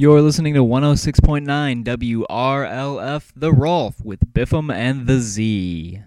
You're listening to 106.9 WRLF The Rolf with Biffum and the Z.